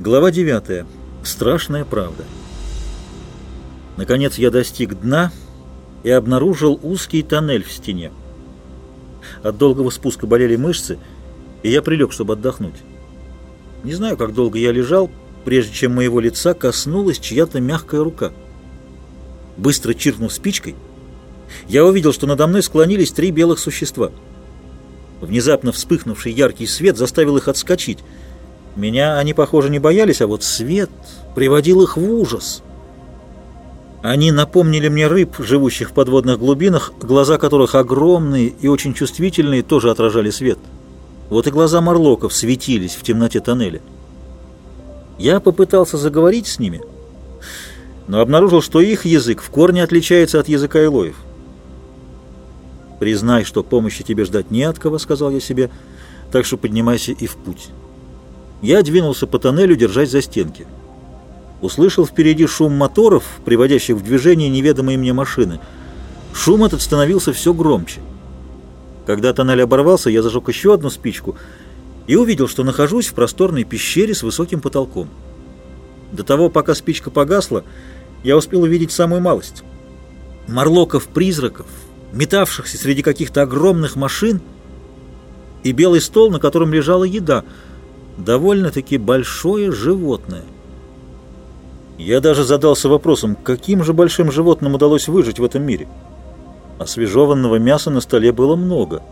Глава 9. Страшная правда. Наконец я достиг дна и обнаружил узкий тоннель в стене. От долгого спуска болели мышцы, и я прилег, чтобы отдохнуть. Не знаю, как долго я лежал, прежде чем моего лица коснулась чья-то мягкая рука. Быстро чиркнув спичкой, я увидел, что надо мной склонились три белых существа. Внезапно вспыхнувший яркий свет заставил их отскочить — меня они, похоже, не боялись, а вот свет приводил их в ужас. Они напомнили мне рыб, живущих в подводных глубинах, глаза которых огромные и очень чувствительные, тоже отражали свет. Вот и глаза морлоков светились в темноте тоннеля. Я попытался заговорить с ними, но обнаружил, что их язык в корне отличается от языка Илоев. «Признай, что помощи тебе ждать не от кого», — сказал я себе, — «так что поднимайся и в путь». Я двинулся по тоннелю, держась за стенки. Услышал впереди шум моторов, приводящих в движение неведомые мне машины. Шум этот становился все громче. Когда тоннель оборвался, я зажег еще одну спичку и увидел, что нахожусь в просторной пещере с высоким потолком. До того, пока спичка погасла, я успел увидеть самую малость. Морлоков-призраков, метавшихся среди каких-то огромных машин, и белый стол, на котором лежала еда — довольно-таки большое животное. Я даже задался вопросом, каким же большим животным удалось выжить в этом мире. Освежеванного мяса на столе было много.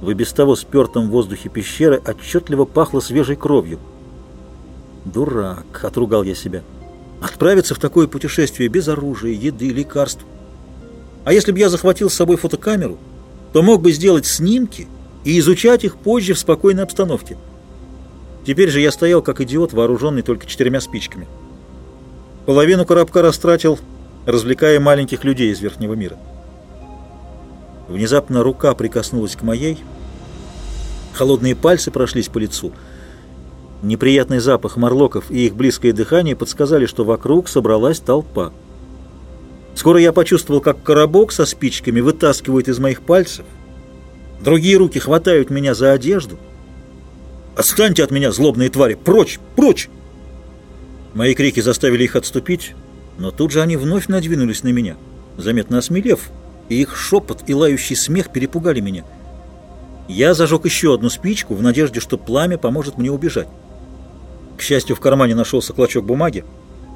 В без того спертом воздухе пещеры отчетливо пахло свежей кровью. «Дурак!» — отругал я себя. «Отправиться в такое путешествие без оружия, еды, лекарств. А если бы я захватил с собой фотокамеру, то мог бы сделать снимки и изучать их позже в спокойной обстановке». Теперь же я стоял как идиот, вооруженный только четырьмя спичками. Половину коробка растратил, развлекая маленьких людей из верхнего мира. Внезапно рука прикоснулась к моей, холодные пальцы прошлись по лицу. Неприятный запах морлоков и их близкое дыхание подсказали, что вокруг собралась толпа. Скоро я почувствовал, как коробок со спичками вытаскивают из моих пальцев. Другие руки хватают меня за одежду — «Отстаньте от меня, злобные твари! Прочь! Прочь!» Мои крики заставили их отступить, но тут же они вновь надвинулись на меня, заметно осмелев, и их шепот и лающий смех перепугали меня. Я зажег еще одну спичку в надежде, что пламя поможет мне убежать. К счастью, в кармане нашелся клочок бумаги,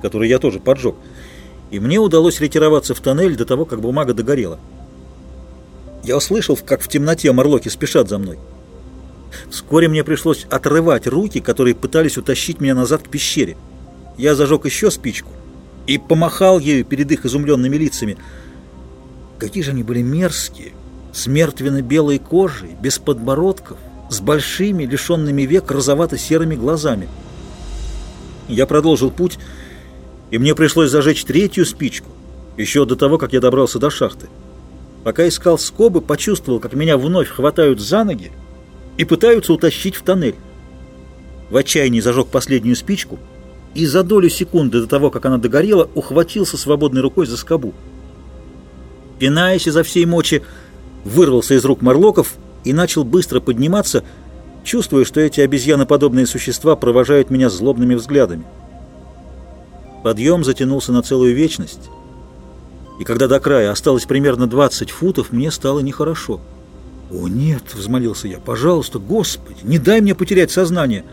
который я тоже поджег, и мне удалось ретироваться в тоннель до того, как бумага догорела. Я услышал, как в темноте морлоки спешат за мной. Вскоре мне пришлось отрывать руки, которые пытались утащить меня назад к пещере. Я зажег еще спичку и помахал ею перед их изумленными лицами. Какие же они были мерзкие, с мертвенно-белой кожей, без подбородков, с большими, лишенными век, розовато-серыми глазами. Я продолжил путь, и мне пришлось зажечь третью спичку, еще до того, как я добрался до шахты. Пока искал скобы, почувствовал, как меня вновь хватают за ноги, и пытаются утащить в тоннель. В отчаянии зажег последнюю спичку и за долю секунды до того, как она догорела, ухватился свободной рукой за скобу. Пинаясь изо всей мочи, вырвался из рук морлоков и начал быстро подниматься, чувствуя, что эти обезьяноподобные существа провожают меня злобными взглядами. Подъем затянулся на целую вечность, и когда до края осталось примерно 20 футов, мне стало нехорошо. «О, нет!» — взмолился я. «Пожалуйста, Господи, не дай мне потерять сознание!»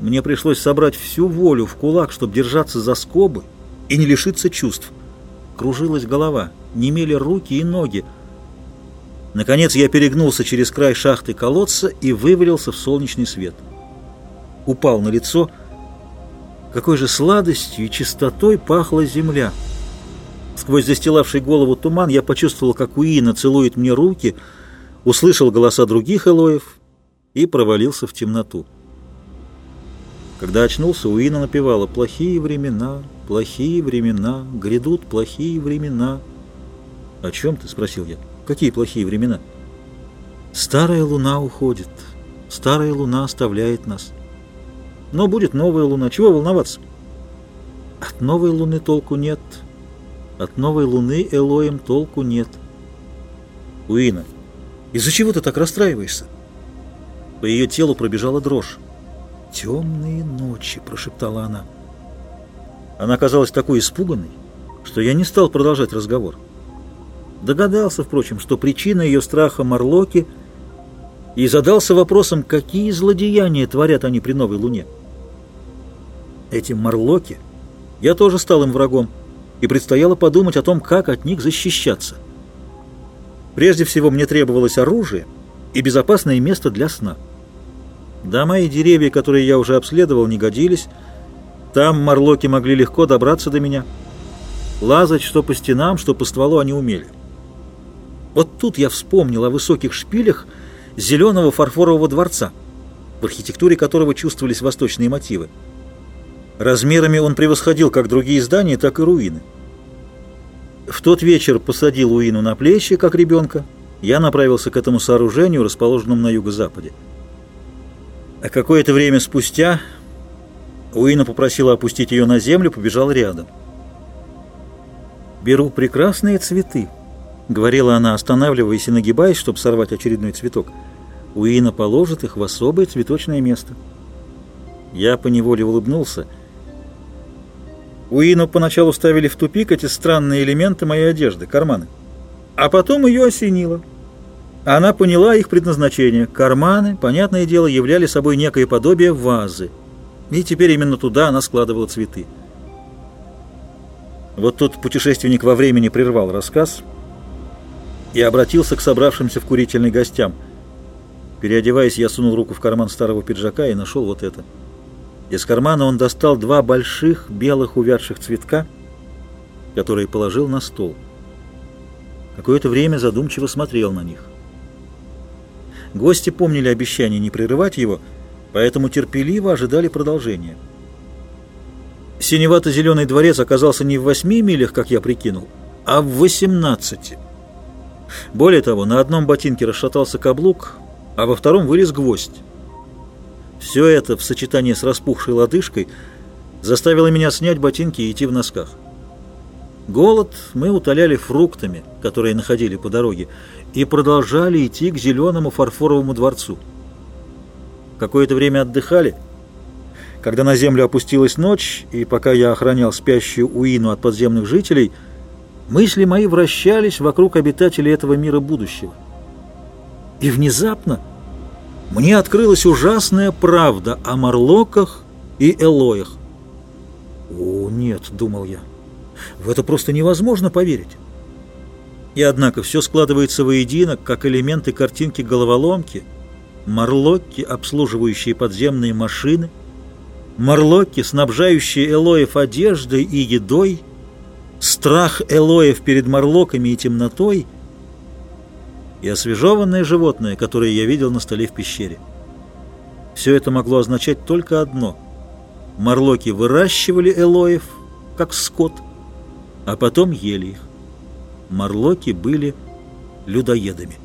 Мне пришлось собрать всю волю в кулак, чтобы держаться за скобы и не лишиться чувств. Кружилась голова, немели руки и ноги. Наконец я перегнулся через край шахты колодца и вывалился в солнечный свет. Упал на лицо. Какой же сладостью и чистотой пахла земля! Сквозь застилавший голову туман я почувствовал, как Уина целует мне руки — услышал голоса других Элоев и провалился в темноту. Когда очнулся, Уина напевала «Плохие времена, плохие времена, грядут плохие времена». «О чем ты?» — спросил я. «Какие плохие времена?» «Старая луна уходит, старая луна оставляет нас. Но будет новая луна, чего волноваться?» «От новой луны толку нет, от новой луны Элоем толку нет». «Уина, из-за чего ты так расстраиваешься?» По ее телу пробежала дрожь. «Темные ночи», — прошептала она. Она казалась такой испуганной, что я не стал продолжать разговор. Догадался, впрочем, что причина ее страха Марлоки, и задался вопросом, какие злодеяния творят они при новой луне. Эти Марлоки, я тоже стал им врагом, и предстояло подумать о том, как от них защищаться. Прежде всего мне требовалось оружие и безопасное место для сна. Дома и деревья, которые я уже обследовал, не годились. Там морлоки могли легко добраться до меня. Лазать что по стенам, что по стволу они умели. Вот тут я вспомнил о высоких шпилях зеленого фарфорового дворца, в архитектуре которого чувствовались восточные мотивы. Размерами он превосходил как другие здания, так и руины. В тот вечер посадил Уину на плечи, как ребенка. Я направился к этому сооружению, расположенному на юго-западе. А какое-то время спустя Уина попросила опустить ее на землю, побежал рядом. «Беру прекрасные цветы», — говорила она, останавливаясь и нагибаясь, чтобы сорвать очередной цветок. Уина положит их в особое цветочное место. Я поневоле улыбнулся. Уину поначалу ставили в тупик эти странные элементы моей одежды, карманы. А потом ее осенило. Она поняла их предназначение. Карманы, понятное дело, являли собой некое подобие вазы. И теперь именно туда она складывала цветы. Вот тут путешественник во времени прервал рассказ и обратился к собравшимся в курительной гостям. Переодеваясь, я сунул руку в карман старого пиджака и нашел вот это. Из кармана он достал два больших белых увядших цветка, которые положил на стол. Какое-то время задумчиво смотрел на них. Гости помнили обещание не прерывать его, поэтому терпеливо ожидали продолжения. Синевато-зеленый дворец оказался не в восьми милях, как я прикинул, а в восемнадцати. Более того, на одном ботинке расшатался каблук, а во втором вылез гвоздь. Все это в сочетании с распухшей лодыжкой заставило меня снять ботинки и идти в носках. Голод мы утоляли фруктами, которые находили по дороге, и продолжали идти к зеленому фарфоровому дворцу. Какое-то время отдыхали. Когда на землю опустилась ночь, и пока я охранял спящую Уину от подземных жителей, мысли мои вращались вокруг обитателей этого мира будущего. И внезапно мне открылась ужасная правда о Марлоках и Элоях. «О, нет», — думал я, — «в это просто невозможно поверить». И однако все складывается воедино, как элементы картинки головоломки, марлокки, обслуживающие подземные машины, марлокки, снабжающие Элоев одеждой и едой, страх Элоев перед марлоками и темнотой и освежеванное животное, которое я видел на столе в пещере. Все это могло означать только одно. Марлоки выращивали Элоев, как скот, а потом ели их. Марлоки были людоедами.